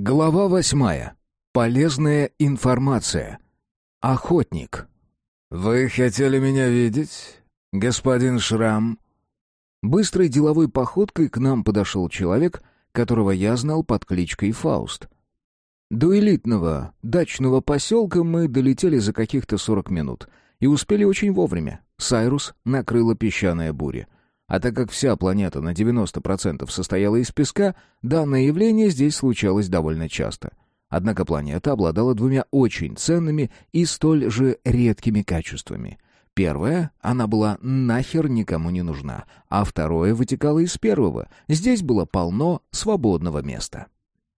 Глава восьмая. Полезная информация. Охотник. «Вы хотели меня видеть, господин Шрам?» Быстрой деловой походкой к нам подошел человек, которого я знал под кличкой Фауст. До элитного дачного поселка мы долетели за каких-то сорок минут и успели очень вовремя. Сайрус накрыла песчаная буря. А так как вся планета на 90% состояла из песка, данное явление здесь случалось довольно часто. Однако планета обладала двумя очень ценными и столь же редкими качествами. Первое, она была нахер никому не нужна, а второе вытекало из первого. Здесь было полно свободного места.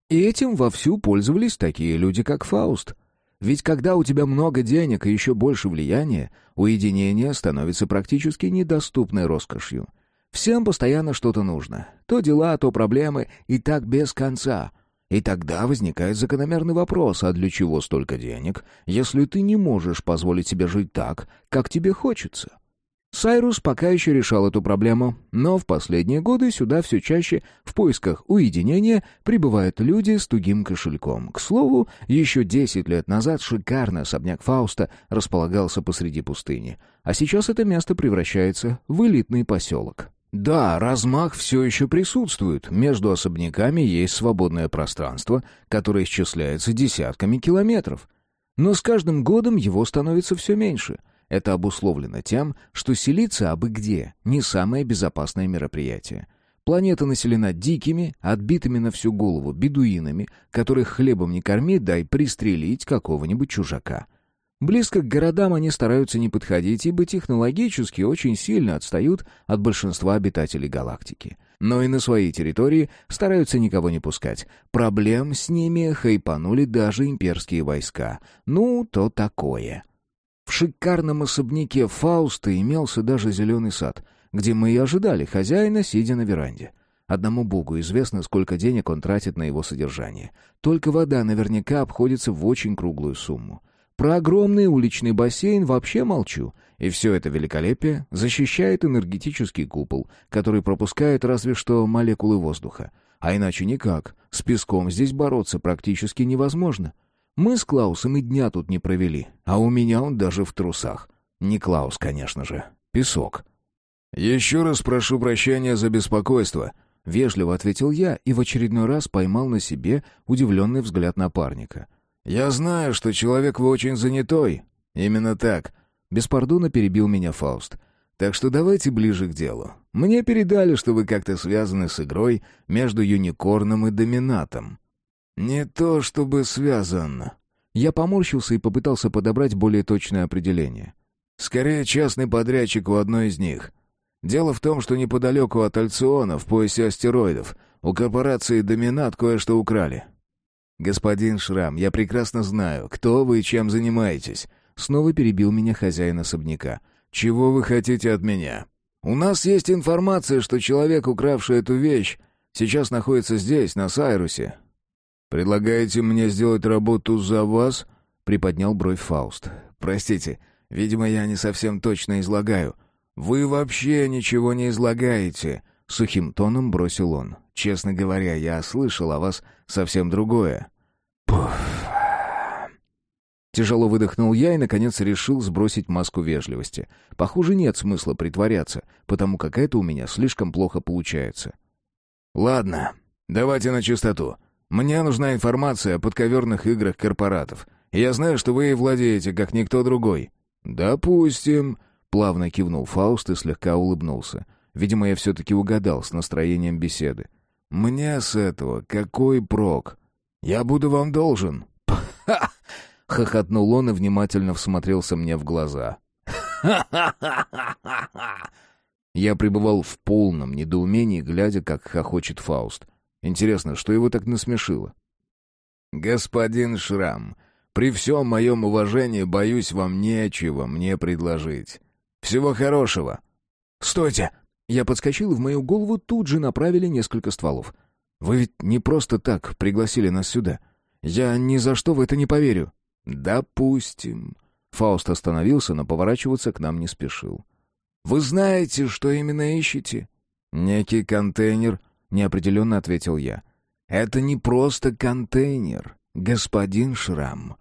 И этим вовсю пользовались такие люди, как Фауст. Ведь когда у тебя много денег и еще больше влияния, уединение становится практически недоступной роскошью. Всем постоянно что-то нужно. То дела, то проблемы, и так без конца. И тогда возникает закономерный вопрос, а для чего столько денег, если ты не можешь позволить себе жить так, как тебе хочется? Сайрус пока еще решал эту проблему, но в последние годы сюда все чаще в поисках уединения прибывают люди с тугим кошельком. К слову, еще десять лет назад шикарный особняк Фауста располагался посреди пустыни, а сейчас это место превращается в элитный поселок. Да, размах все еще присутствует. Между особняками есть свободное пространство, которое исчисляется десятками километров. Но с каждым годом его становится все меньше. Это обусловлено тем, что селиться абы где не самое безопасное мероприятие. Планета населена дикими, отбитыми на всю голову бедуинами, которых хлебом не корми, дай пристрелить какого-нибудь чужака — Близко к городам они стараются не подходить, ибо технологически очень сильно отстают от большинства обитателей галактики. Но и на своей территории стараются никого не пускать. Проблем с ними хайпанули даже имперские войска. Ну, то такое. В шикарном особняке Фауста имелся даже зеленый сад, где мы и ожидали хозяина, сидя на веранде. Одному богу известно, сколько денег он тратит на его содержание. Только вода наверняка обходится в очень круглую сумму. Про огромный уличный бассейн вообще молчу. И все это великолепие защищает энергетический купол, который пропускает разве что молекулы воздуха. А иначе никак. С песком здесь бороться практически невозможно. Мы с Клаусом и дня тут не провели, а у меня он даже в трусах. Не Клаус, конечно же. Песок. «Еще раз прошу прощения за беспокойство», — вежливо ответил я и в очередной раз поймал на себе удивленный взгляд напарника — «Я знаю, что человек вы очень занятой». «Именно так». Беспардонно перебил меня Фауст. «Так что давайте ближе к делу. Мне передали, что вы как-то связаны с игрой между Юникорном и Доминатом». «Не то чтобы связан». Я поморщился и попытался подобрать более точное определение. «Скорее, частный подрядчик у одной из них». Дело в том, что неподалеку от Альциона, в поясе астероидов, у корпорации «Доминат» кое-что украли. «Господин Шрам, я прекрасно знаю, кто вы и чем занимаетесь». Снова перебил меня хозяин особняка. «Чего вы хотите от меня?» «У нас есть информация, что человек, укравший эту вещь, сейчас находится здесь, на Сайрусе». «Предлагаете мне сделать работу за вас?» — приподнял бровь Фауст. «Простите, видимо, я не совсем точно излагаю». «Вы вообще ничего не излагаете», — сухим тоном бросил он. «Честно говоря, я слышал о вас совсем другое». Тяжело выдохнул я и, наконец, решил сбросить маску вежливости. Похоже, нет смысла притворяться, потому как это у меня слишком плохо получается. «Ладно, давайте на чистоту. Мне нужна информация о подковерных играх корпоратов. Я знаю, что вы ей владеете, как никто другой». «Допустим», — плавно кивнул Фауст и слегка улыбнулся. Видимо, я все-таки угадал с настроением беседы. «Мне с этого какой прок? Я буду вам должен». Хохотнул он и внимательно всмотрелся мне в глаза. Я пребывал в полном недоумении, глядя, как хохочет Фауст. Интересно, что его так насмешило? «Господин Шрам, при всем моем уважении, боюсь, вам нечего мне предложить. Всего хорошего». «Стойте!» Я подскочил, и в мою голову тут же направили несколько стволов. Вы ведь не просто так пригласили нас сюда. Я ни за что в это не поверю». «Допустим». Фауст остановился, но поворачиваться к нам не спешил. «Вы знаете, что именно ищете?» «Некий контейнер», — неопределенно ответил я. Это не просто контейнер, господин Шрам.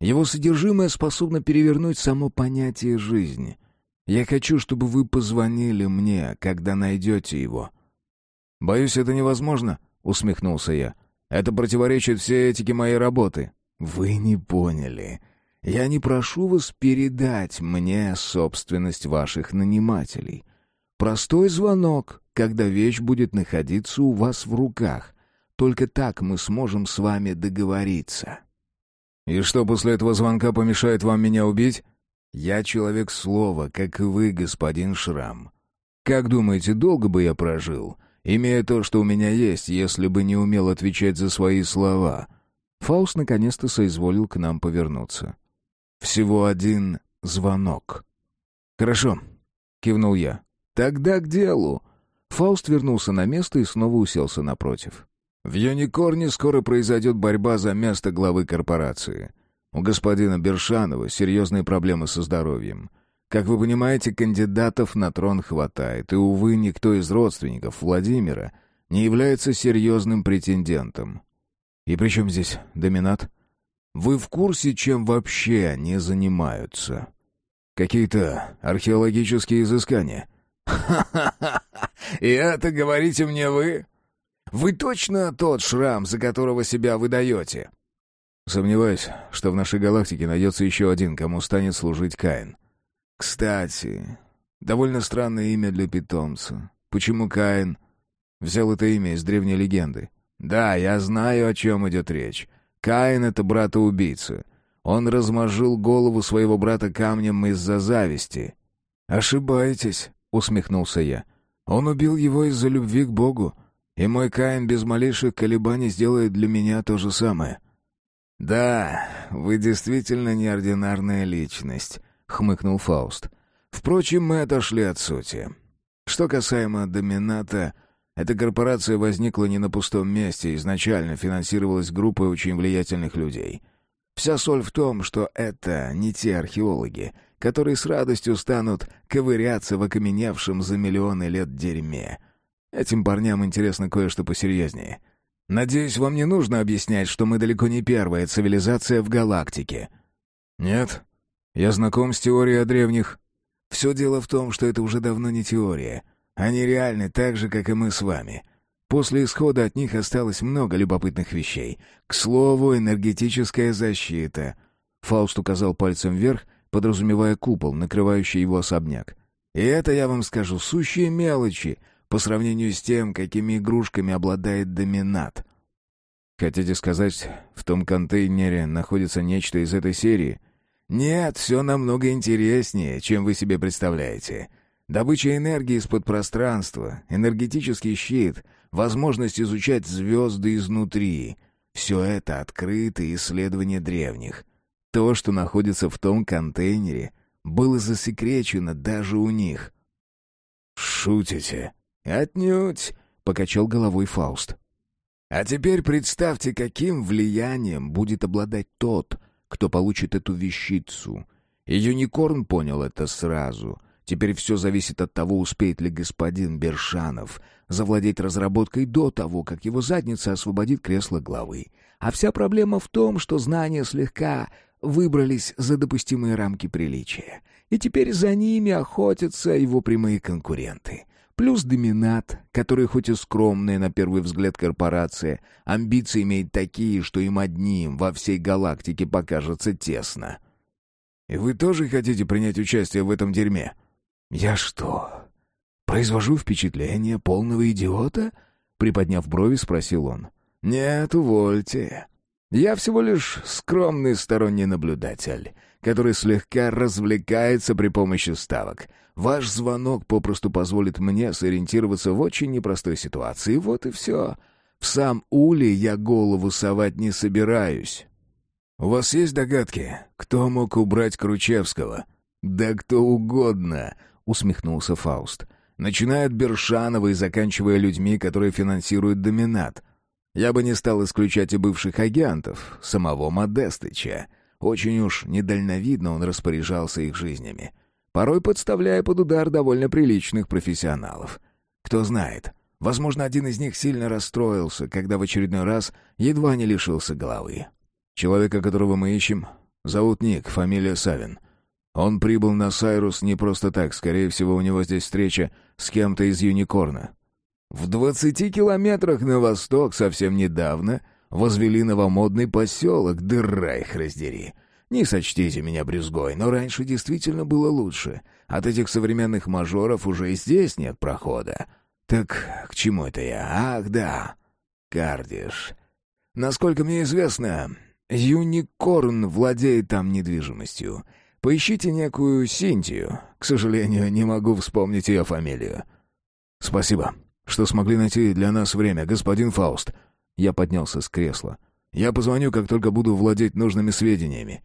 Его содержимое способно перевернуть само понятие жизни. Я хочу, чтобы вы позвонили мне, когда найдете его». «Боюсь, это невозможно», — усмехнулся я. «Это противоречит всей этике моей работы». «Вы не поняли. Я не прошу вас передать мне собственность ваших нанимателей. Простой звонок, когда вещь будет находиться у вас в руках. Только так мы сможем с вами договориться». «И что после этого звонка помешает вам меня убить?» «Я человек слова, как и вы, господин Шрам. Как думаете, долго бы я прожил, имея то, что у меня есть, если бы не умел отвечать за свои слова?» Фауст наконец-то соизволил к нам повернуться. «Всего один звонок». «Хорошо», — кивнул я. «Тогда к делу». Фауст вернулся на место и снова уселся напротив. В Юникорне скоро произойдет борьба за место главы корпорации. У господина Бершанова серьезные проблемы со здоровьем. Как вы понимаете, кандидатов на трон хватает, и, увы, никто из родственников Владимира не является серьезным претендентом. И при чем здесь доминат? Вы в курсе, чем вообще они занимаются? Какие-то археологические изыскания. «Ха-ха-ха! И это говорите мне вы?» Вы точно тот шрам, за которого себя выдаете?» «Сомневаюсь, что в нашей галактике найдется еще один, кому станет служить Каин». «Кстати, довольно странное имя для питомца. Почему Каин?» Взял это имя из древней легенды. «Да, я знаю, о чем идет речь. Каин — это брата-убийца. Он размозжил голову своего брата камнем из-за зависти». «Ошибаетесь», — усмехнулся я. «Он убил его из-за любви к Богу. И мой Каин без малейших колебаний сделает для меня то же самое». «Да, вы действительно неординарная личность», — хмыкнул Фауст. «Впрочем, мы отошли от сути. Что касаемо Домината, эта корпорация возникла не на пустом месте, изначально финансировалась группой очень влиятельных людей. Вся соль в том, что это не те археологи, которые с радостью станут ковыряться в окаменевшем за миллионы лет дерьме». Этим парням интересно кое-что посерьезнее. Надеюсь, вам не нужно объяснять, что мы далеко не первая цивилизация в галактике». «Нет. Я знаком с теорией о древних». «Все дело в том, что это уже давно не теория. Они реальны так же, как и мы с вами. После исхода от них осталось много любопытных вещей. К слову, энергетическая защита». Фауст указал пальцем вверх, подразумевая купол, накрывающий его особняк. «И это, я вам скажу, сущие мелочи — по сравнению с тем, какими игрушками обладает доминат. Хотите сказать, в том контейнере находится нечто из этой серии? Нет, все намного интереснее, чем вы себе представляете. Добыча энергии из-под пространства, энергетический щит, возможность изучать звезды изнутри — все это открытые исследования древних. То, что находится в том контейнере, было засекречено даже у них. «Шутите?» «Отнюдь», — покачал головой Фауст. «А теперь представьте, каким влиянием будет обладать тот, кто получит эту вещицу. И Юникорн понял это сразу. Теперь все зависит от того, успеет ли господин Бершанов завладеть разработкой до того, как его задница освободит кресло главы. А вся проблема в том, что знания слегка выбрались за допустимые рамки приличия. И теперь за ними охотятся его прямые конкуренты. Плюс доминат, который хоть и скромная на первый взгляд корпорация, амбиции имеет такие, что им одним во всей галактике покажется тесно. «И вы тоже хотите принять участие в этом дерьме?» «Я что, произвожу впечатление полного идиота?» Приподняв брови, спросил он. «Нет, увольте. Я всего лишь скромный сторонний наблюдатель, который слегка развлекается при помощи ставок. Ваш звонок попросту позволит мне сориентироваться в очень непростой ситуации. Вот и все. В сам улей я голову совать не собираюсь. У вас есть догадки, кто мог убрать Кручевского? Да кто угодно, усмехнулся Фауст. Начиная от Бершанова и заканчивая людьми, которые финансируют Доминат. Я бы не стал исключать и бывших агентов, самого Модестыча. Очень уж недальновидно он распоряжался их жизнями порой подставляя под удар довольно приличных профессионалов. Кто знает, Возможно, один из них сильно расстроился, когда в очередной раз едва не лишился головы. Человека, которого мы ищем, зовут Ник, фамилия Савин. Он прибыл на Сайрус не просто так, скорее всего, у него здесь встреча с кем-то из Юникорна. В двадцати километрах на восток совсем недавно возвели новомодный поселок, дыра раздери. Не сочтите меня брюзгой, но раньше действительно было лучше. От этих современных мажоров уже и здесь нет прохода. Так к чему это я? Ах, да, Кардиш. Насколько мне известно, Юникорн владеет там недвижимостью. Поищите некую Синтию. К сожалению, не могу вспомнить ее фамилию. Спасибо, что смогли найти для нас время, господин Фауст. Я поднялся с кресла. Я позвоню, как только буду владеть нужными сведениями.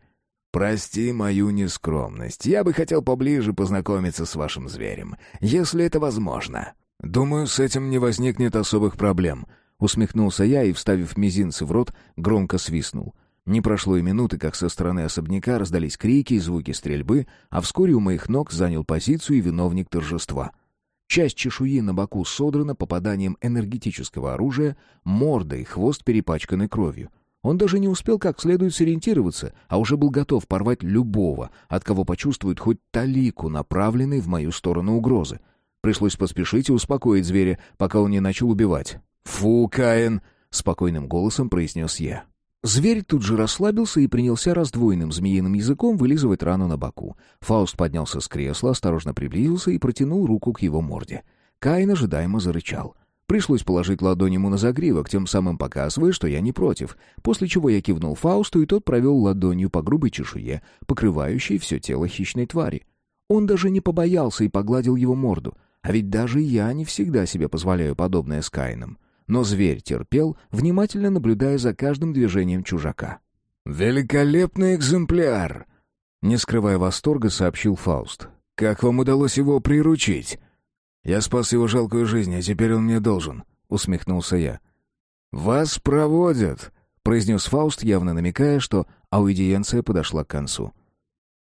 Прости мою нескромность. Я бы хотел поближе познакомиться с вашим зверем, если это возможно. Думаю, с этим не возникнет особых проблем. Усмехнулся я и, вставив мизинцы в рот, громко свистнул. Не прошло и минуты, как со стороны особняка раздались крики и звуки стрельбы, а вскоре у моих ног занял позицию и виновник торжества. Часть чешуи на боку содрана попаданием энергетического оружия, морда и хвост перепачканы кровью. Он даже не успел как следует сориентироваться, а уже был готов порвать любого, от кого почувствует хоть талику, направленной в мою сторону угрозы. Пришлось поспешить и успокоить зверя, пока он не начал убивать. «Фу, Каин!» — спокойным голосом произнес я. Зверь тут же расслабился и принялся раздвоенным змеиным языком вылизывать рану на боку. Фауст поднялся с кресла, осторожно приблизился и протянул руку к его морде. Каин ожидаемо зарычал. Пришлось положить ладонь ему на загривок, тем самым показывая, что я не против, после чего я кивнул Фаусту, и тот провел ладонью по грубой чешуе, покрывающей все тело хищной твари. Он даже не побоялся и погладил его морду, а ведь даже я не всегда себе позволяю подобное с Каином. Но зверь терпел, внимательно наблюдая за каждым движением чужака. «Великолепный экземпляр!» Не скрывая восторга, сообщил Фауст. «Как вам удалось его приручить?» «Я спас его жалкую жизнь, а теперь он мне должен», — усмехнулся я. «Вас проводят», — произнес Фауст, явно намекая, что аудиенция подошла к концу.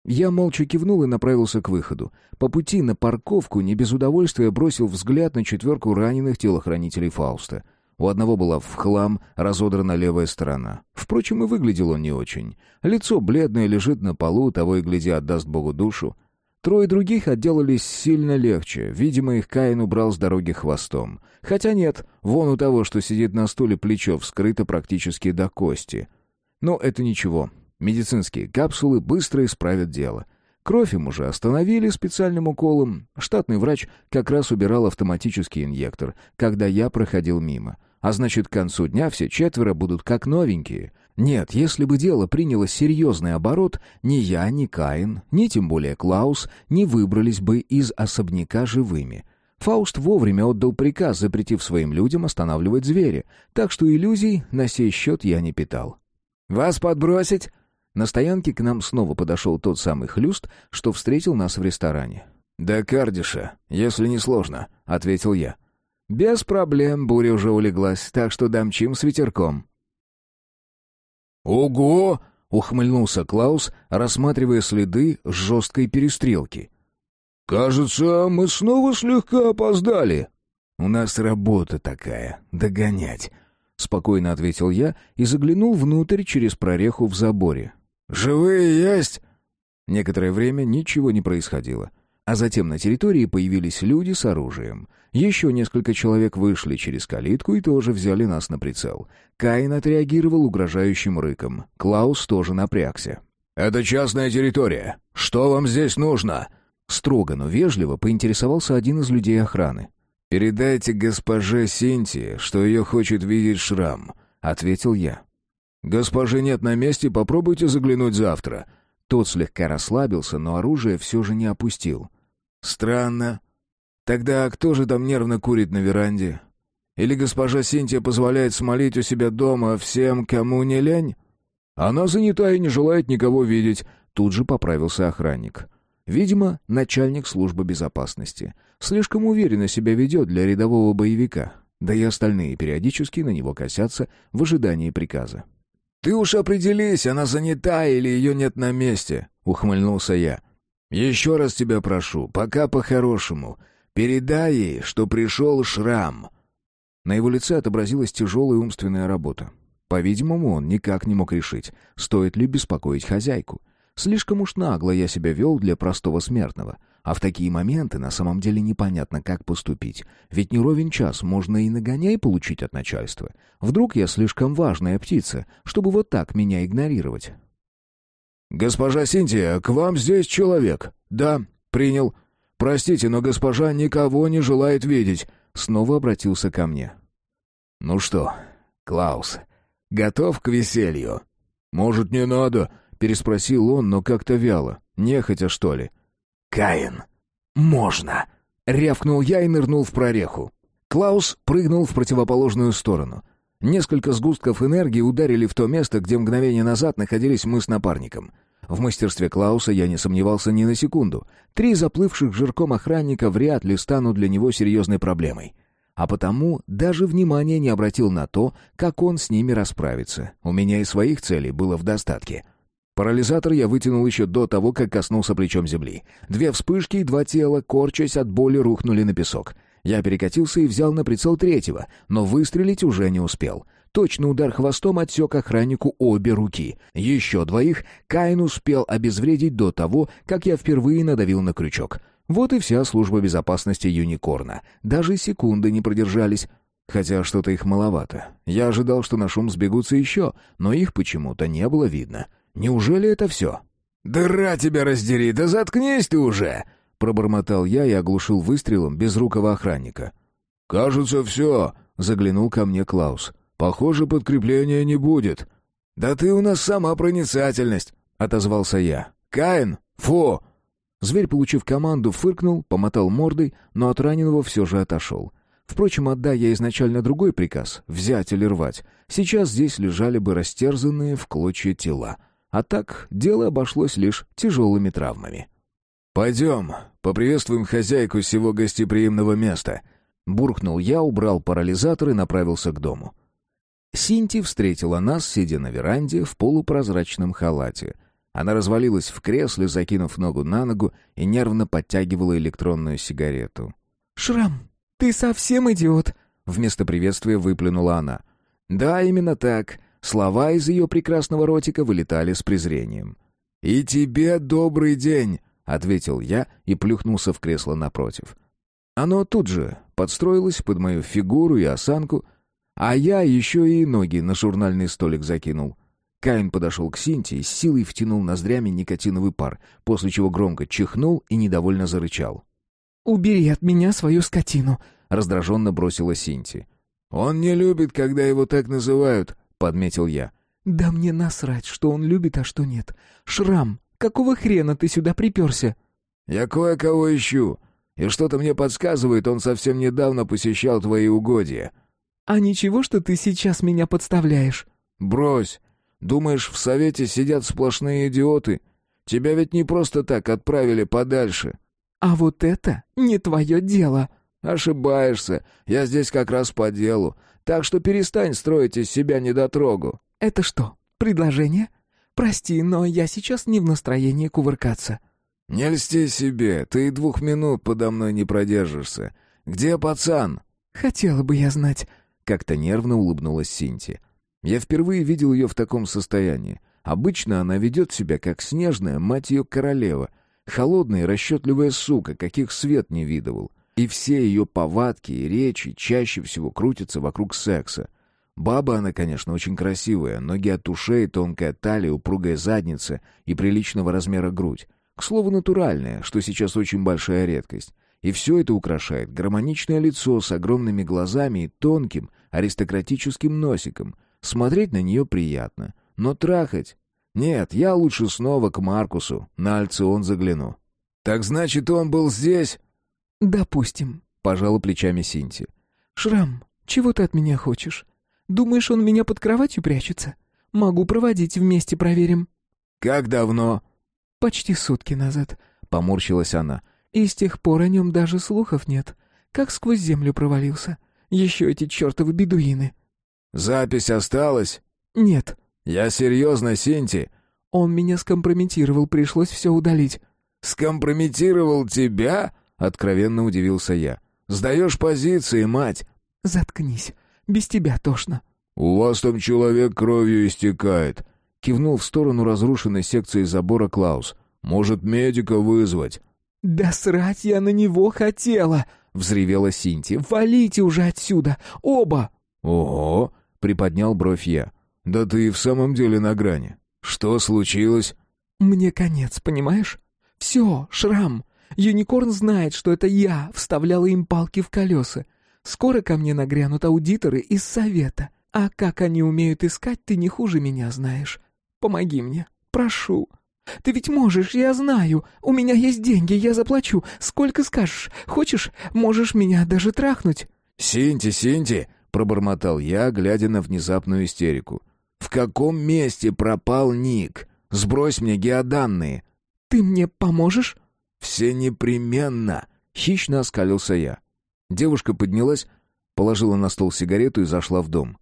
Я молча кивнул и направился к выходу. По пути на парковку не без удовольствия бросил взгляд на четверку раненых телохранителей Фауста. У одного была в хлам разодрана левая сторона. Впрочем, и выглядел он не очень. Лицо бледное лежит на полу, того и гляди отдаст Богу душу. Трое других отделались сильно легче. Видимо, их Каин убрал с дороги хвостом. Хотя нет, вон у того, что сидит на стуле, плечо вскрыто практически до кости. Но это ничего. Медицинские капсулы быстро исправят дело. Кровь им уже остановили специальным уколом. Штатный врач как раз убирал автоматический инъектор, когда я проходил мимо. А значит, к концу дня все четверо будут как новенькие. Нет, если бы дело приняло серьезный оборот, ни я, ни Каин, ни тем более Клаус не выбрались бы из особняка живыми. Фауст вовремя отдал приказ, запретив своим людям останавливать зверя, так что иллюзий на сей счет я не питал. «Вас подбросить?» На стоянке к нам снова подошел тот самый хлюст, что встретил нас в ресторане. «До Кардиша, если не сложно», — ответил я. «Без проблем, буря уже улеглась, так что домчим с ветерком». «Ого!» — ухмыльнулся Клаус, рассматривая следы жесткой перестрелки. «Кажется, мы снова слегка опоздали». «У нас работа такая — догонять», — спокойно ответил я и заглянул внутрь через прореху в заборе. «Живые есть?» Некоторое время ничего не происходило. А затем на территории появились люди с оружием. Еще несколько человек вышли через калитку и тоже взяли нас на прицел. Каин отреагировал угрожающим рыком. Клаус тоже напрягся. «Это частная территория. Что вам здесь нужно?» Строго, но вежливо поинтересовался один из людей охраны. «Передайте госпоже Синтии, что ее хочет видеть шрам», — ответил я. «Госпожи нет на месте, попробуйте заглянуть завтра». Тот слегка расслабился, но оружие все же не опустил. «Странно. Тогда кто же там нервно курит на веранде? Или госпожа Синтия позволяет смолить у себя дома всем, кому не лень?» «Она занята и не желает никого видеть», — тут же поправился охранник. Видимо, начальник службы безопасности. Слишком уверенно себя ведет для рядового боевика. Да и остальные периодически на него косятся в ожидании приказа. «Ты уж определись, она занята или ее нет на месте», — ухмыльнулся я. «Еще раз тебя прошу, пока по-хорошему. Передай ей, что пришел шрам». На его лице отобразилась тяжелая умственная работа. По-видимому, он никак не мог решить, стоит ли беспокоить хозяйку. Слишком уж нагло я себя вел для простого смертного. А в такие моменты на самом деле непонятно, как поступить. Ведь не ровен час можно и нагоняй получить от начальства. Вдруг я слишком важная птица, чтобы вот так меня игнорировать. «Госпожа Синтия, к вам здесь человек?» «Да, принял. Простите, но госпожа никого не желает видеть». Снова обратился ко мне. «Ну что, Клаус, готов к веселью?» «Может, не надо?» — переспросил он, но как-то вяло. Нехотя, что ли. «Каин, можно!» — рявкнул я и нырнул в прореху. Клаус прыгнул в противоположную сторону. Несколько сгустков энергии ударили в то место, где мгновение назад находились мы с напарником. В мастерстве Клауса я не сомневался ни на секунду. Три заплывших жирком охранника вряд ли станут для него серьезной проблемой. А потому даже внимания не обратил на то, как он с ними расправится. У меня и своих целей было в достатке. Парализатор я вытянул еще до того, как коснулся плечом земли. Две вспышки и два тела, корчась от боли, рухнули на песок. Я перекатился и взял на прицел третьего, но выстрелить уже не успел. Точный удар хвостом отсек охраннику обе руки. Еще двоих Каин успел обезвредить до того, как я впервые надавил на крючок. Вот и вся служба безопасности Юникорна. Даже секунды не продержались. Хотя что-то их маловато. Я ожидал, что на шум сбегутся еще, но их почему-то не было видно. Неужели это все? «Дыра тебя раздери, да заткнись ты уже!» Пробормотал я и оглушил выстрелом безрукого охранника. «Кажется, все», — заглянул ко мне Клаус. Похоже, подкрепления не будет. Да ты у нас сама проницательность, отозвался я. Каин, фу. Зверь, получив команду, фыркнул, помотал мордой, но от раненого все же отошел. Впрочем, отдай я изначально другой приказ — взять или рвать. Сейчас здесь лежали бы растерзанные в клочья тела. А так дело обошлось лишь тяжелыми травмами. «Пойдем, поприветствуем хозяйку всего гостеприимного места», — буркнул я, убрал парализатор и направился к дому. Синти встретила нас, сидя на веранде в полупрозрачном халате. Она развалилась в кресле, закинув ногу на ногу и нервно подтягивала электронную сигарету. «Шрам, ты совсем идиот!» Вместо приветствия выплюнула она. «Да, именно так. Слова из ее прекрасного ротика вылетали с презрением. «И тебе добрый день!» — ответил я и плюхнулся в кресло напротив. Оно тут же подстроилось под мою фигуру и осанку, а я еще и ноги на журнальный столик закинул. Каин подошел к Синтии и с силой втянул ноздрями никотиновый пар, после чего громко чихнул и недовольно зарычал. «Убери от меня свою скотину!» — раздраженно бросила Синти. «Он не любит, когда его так называют», — подметил я. «Да мне насрать, что он любит, а что нет. Шрам, какого хрена ты сюда приперся?» «Я кое-кого ищу, и что-то мне подсказывает, он совсем недавно посещал твои угодья». «А ничего, что ты сейчас меня подставляешь?» «Брось. Думаешь, в совете сидят сплошные идиоты? Тебя ведь не просто так отправили подальше». «А вот это не твое дело». «Ошибаешься. Я здесь как раз по делу. Так что перестань строить из себя недотрогу». «Это что, предложение? Прости, но я сейчас не в настроении кувыркаться». «Не льсти себе. Ты и двух минут подо мной не продержишься. Где пацан?» «Хотела бы я знать». Как-то нервно улыбнулась Синти. Я впервые видел ее в таком состоянии. Обычно она ведет себя как снежная, мать ее королева. Холодная и расчетливая сука, каких свет не видывал. И все ее повадки и речи чаще всего крутятся вокруг секса. Баба она, конечно, очень красивая, ноги от ушей, тонкая талия, упругая задница и приличного размера грудь. К слову, натуральная, что сейчас очень большая редкость. И все это украшает гармоничное лицо с огромными глазами и тонким аристократическим носиком. Смотреть на нее приятно. Но трахать... Нет, я лучше снова к Маркусу, на Альцион загляну. «Так значит, он был здесь?» «Допустим», — пожала плечами Синти. «Шрам, чего ты от меня хочешь? Думаешь, он меня под кроватью прячется? Могу проводить вместе проверим». «Как давно?» «Почти сутки назад», — поморщилась она. И с тех пор о нем даже слухов нет. Как сквозь землю провалился. Еще эти чертовы бедуины». «Запись осталась?» «Нет». «Я серьезно, Синти». «Он меня скомпрометировал, пришлось все удалить». «Скомпрометировал тебя?» — откровенно удивился я. «Сдаешь позиции, мать!» Заткнись. Без тебя тошно». «У вас там человек кровью истекает», — кивнул в сторону разрушенной секции забора Клаус. «Может, медика вызвать?» «Да срать я на него хотела!» — взревела Синти. «Валите уже отсюда! Оба!» «Ого!» — приподнял бровь я. «Да ты и в самом деле на грани. Что случилось?» «Мне конец, понимаешь? Все, шрам. Юникорн знает, что это я вставляла им палки в колеса. Скоро ко мне нагрянут аудиторы из совета. А как они умеют искать, ты не хуже меня знаешь. Помоги мне, прошу. Ты ведь можешь, я знаю. У меня есть деньги, я заплачу. Сколько скажешь. Хочешь, можешь меня даже трахнуть». «Синти, Синти!» — пробормотал я, глядя на внезапную истерику. «В каком месте пропал Ник? Сбрось мне геоданные». «Ты мне поможешь?» «Все непременно!» — хищно оскалился я. Девушка поднялась, положила на стол сигарету и зашла в дом.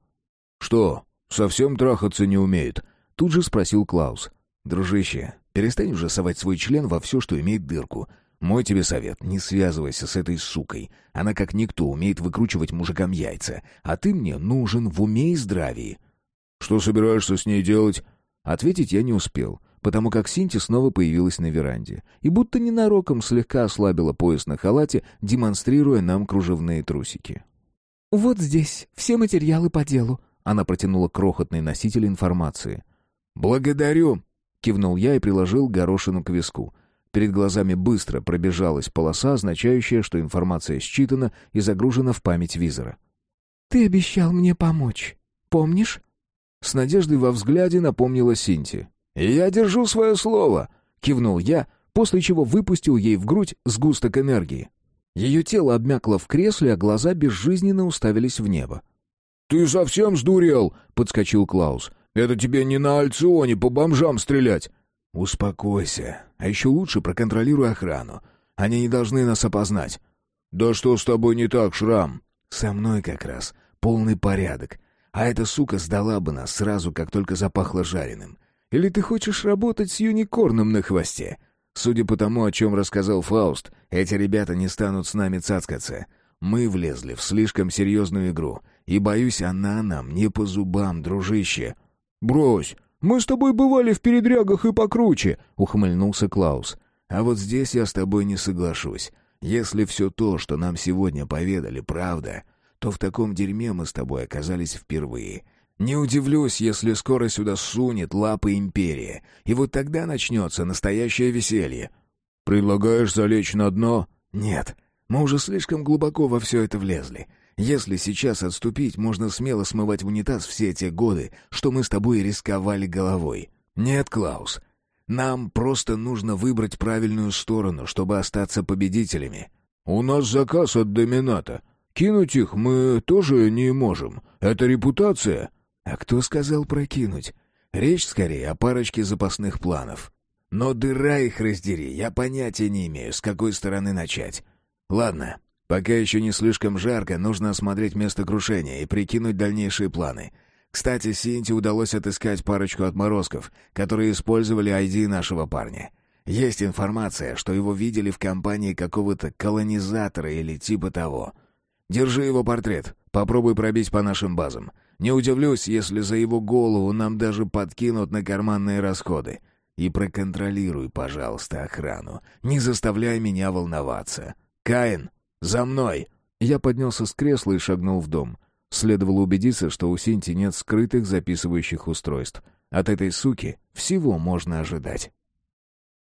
«Что, совсем трахаться не умеет?» — тут же спросил Клаус. «Дружище, перестань уже совать свой член во все, что имеет дырку. Мой тебе совет, не связывайся с этой сукой. Она как никто умеет выкручивать мужикам яйца, а ты мне нужен в уме и здравии». «Что собираешься с ней делать?» Ответить я не успел, потому как Синти снова появилась на веранде и будто ненароком слегка ослабила пояс на халате, демонстрируя нам кружевные трусики. «Вот здесь все материалы по делу», — она протянула крохотный носитель информации. «Благодарю», Кивнул я и приложил горошину к виску. Перед глазами быстро пробежалась полоса, означающая, что информация считана и загружена в память визора. «Ты обещал мне помочь. Помнишь?» С надеждой во взгляде напомнила Синти. «Я держу свое слово!» — кивнул я, после чего выпустил ей в грудь сгусток энергии. Ее тело обмякло в кресле, а глаза безжизненно уставились в небо. «Ты совсем сдурел?» — подскочил Клаус. Это тебе не на Альционе по бомжам стрелять!» «Успокойся. А еще лучше проконтролируй охрану. Они не должны нас опознать». «Да что с тобой не так, Шрам?» «Со мной как раз. Полный порядок. А эта сука сдала бы нас сразу, как только запахло жареным. Или ты хочешь работать с юникорном на хвосте?» Судя по тому, о чем рассказал Фауст, эти ребята не станут с нами цацкаться. Мы влезли в слишком серьезную игру, и, боюсь, она нам не по зубам, дружище. «Брось, мы с тобой бывали в передрягах и покруче», — ухмыльнулся Клаус. «А вот здесь я с тобой не соглашусь. Если все то, что нам сегодня поведали, правда, то в таком дерьме мы с тобой оказались впервые. Не удивлюсь, если скоро сюда сунет лапы Империя, и вот тогда начнется настоящее веселье». «Предлагаешь залечь на дно?» «Нет, мы уже слишком глубоко во все это влезли. Если сейчас отступить, можно смело смывать в унитаз все те годы, что мы с тобой рисковали головой. Нет, Клаус, нам просто нужно выбрать правильную сторону, чтобы остаться победителями. У нас заказ от домината. Кинуть их мы тоже не можем. Это репутация. А кто сказал прокинуть? Речь скорее о парочке запасных планов. Но дыра их раздери, я понятия не имею, с какой стороны начать. Ладно, Пока еще не слишком жарко, нужно осмотреть место крушения и прикинуть дальнейшие планы. Кстати, Синти удалось отыскать парочку отморозков, которые использовали ID нашего парня. Есть информация, что его видели в компании какого-то колонизатора или типа того. Держи его портрет, попробуй пробить по нашим базам. Не удивлюсь, если за его голову нам даже подкинут на карманные расходы. И проконтролируй, пожалуйста, охрану. Не заставляй меня волноваться. Каин, «За мной!» Я поднялся с кресла и шагнул в дом. Следовало убедиться, что у Синти нет скрытых записывающих устройств. От этой суки всего можно ожидать.